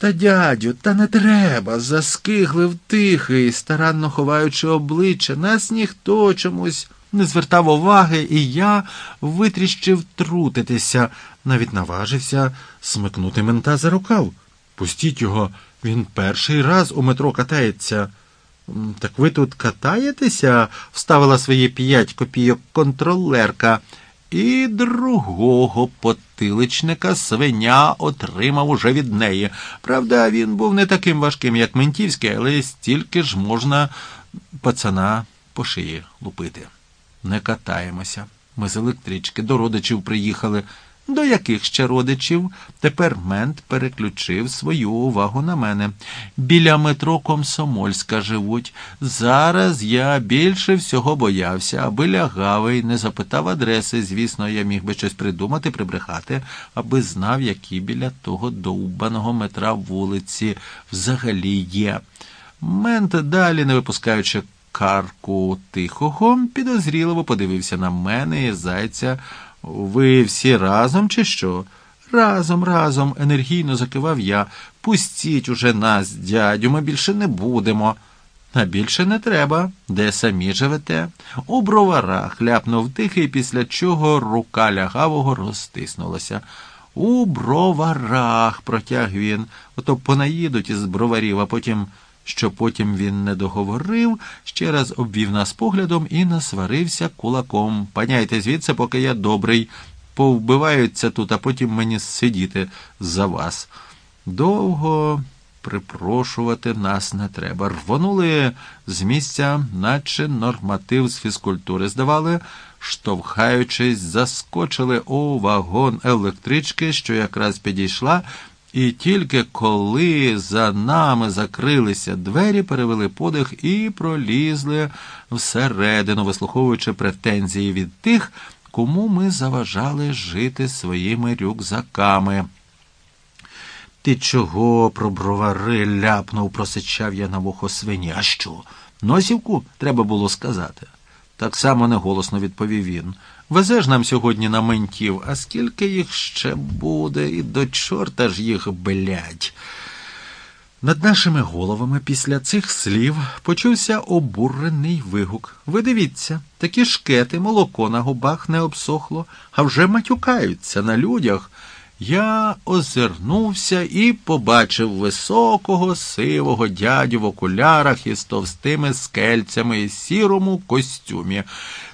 Та, дядю, та не треба. заскиглив тихий, старанно ховаючи обличчя. Нас ніхто чомусь не звертав уваги, і я витріщив трутитися, навіть наважився смикнути мента за рукав. Пустіть його, він перший раз у метро катається. Так ви тут катаєтеся? вставила свої п'ять копійок контролерка. І другого потиличника свиня отримав уже від неї. Правда, він був не таким важким, як ментівський, але стільки ж можна пацана по шиї лупити. Не катаємося. Ми з електрички до родичів приїхали. До яких ще родичів? Тепер мент переключив свою увагу на мене. Біля метро Комсомольська живуть. Зараз я більше всього боявся, аби лягав і не запитав адреси. Звісно, я міг би щось придумати, прибрехати, аби знав, які біля того довбаного метра вулиці взагалі є. Мент далі, не випускаючи карку тихого, підозріливо подивився на мене і зайця. Ви всі разом, чи що? Разом, разом, енергійно закивав я. Пустіть уже нас, дядю, ми більше не будемо. А більше не треба, де самі живете. У броварах ляпнув тихий, після чого рука лягавого розтиснулася. У броварах, протяг він, ото понаїдуть із броварів, а потім що потім він не договорив, ще раз обвів нас поглядом і насварився кулаком. Паняйте звідси, поки я добрий. Повбиваються тут, а потім мені сидіти за вас. Довго припрошувати нас не треба. Рвонули з місця, наче норматив з фізкультури здавали, штовхаючись, заскочили у вагон електрички, що якраз підійшла. І тільки коли за нами закрилися двері, перевели подих і пролізли всередину, вислуховуючи претензії від тих, кому ми заважали жити своїми рюкзаками. Ти чого про бровари ляпнув, просичав я на вухо свині. А що? Носівку треба було сказати. Так само неголосно відповів він. Везеш нам сьогодні на ментів, а скільки їх ще буде, і до чорта ж їх блядь. Над нашими головами після цих слів почувся обурений вигук. Ви дивіться, такі шкети, молоко на губах не обсохло, а вже матюкаються на людях. Я озирнувся і побачив високого, сивого дядю в окулярах із товстими скельцями і сірому костюмі.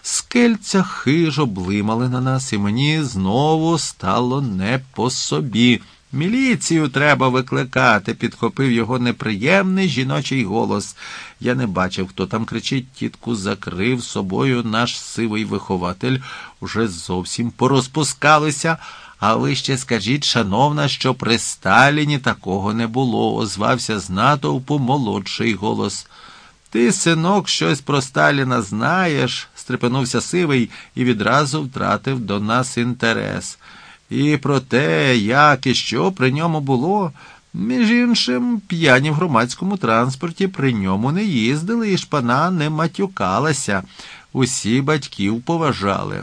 Скельця хижо блимали на нас, і мені знову стало не по собі. Міліцію треба викликати, підхопив його неприємний жіночий голос. Я не бачив, хто там кричить, тітку закрив собою наш сивий вихователь. Уже зовсім порозпускалися. А ви ще скажіть, шановна, що при Сталіні такого не було, озвався з натовпу молодший голос. Ти, синок, щось про Сталіна знаєш, стрепенувся сивий і відразу втратив до нас інтерес. І про те, як і що при ньому було, між іншим, п'яні в громадському транспорті при ньому не їздили, і шпана не матюкалася. Усі батьків поважали.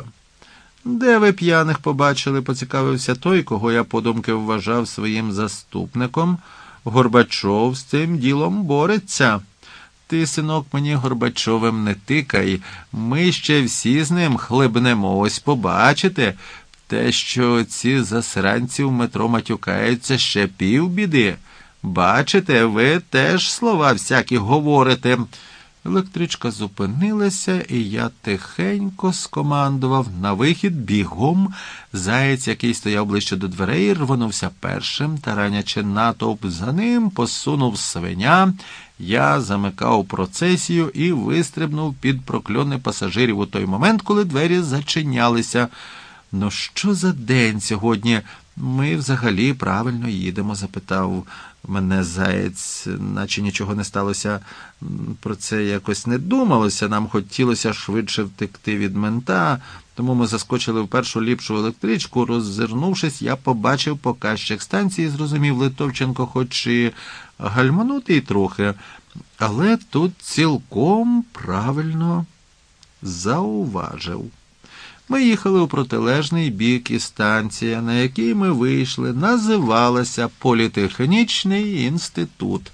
Де ви п'яних побачили, поцікавився той, кого я подумки вважав своїм заступником. Горбачов з цим ділом бореться. Ти, синок, мені Горбачовим не тикай. Ми ще всі з ним хлебнемо. Ось побачите. Те, що ці засранці в метро матюкаються ще півбіди. Бачите, ви теж слова всякі говорите. Електричка зупинилася, і я тихенько скомандував на вихід бігом. Заєць, який стояв ближче до дверей, рвонувся першим, таранячи натовп за ним, посунув свиня. Я замикав процесію і вистрибнув під прокльони пасажирів у той момент, коли двері зачинялися. Ну, що за день сьогодні? Ми взагалі правильно їдемо? запитав мене заєць, наче нічого не сталося. Про це якось не думалося. Нам хотілося швидше втекти від мента, тому ми заскочили в першу ліпшу електричку. Роззирнувшись, я побачив показчик станції, зрозумів Литовченко, хоч і гальманутий трохи, але тут цілком правильно зауважив. Ми їхали у протилежний бік, і станція, на якій ми вийшли, називалася Політехнічний інститут.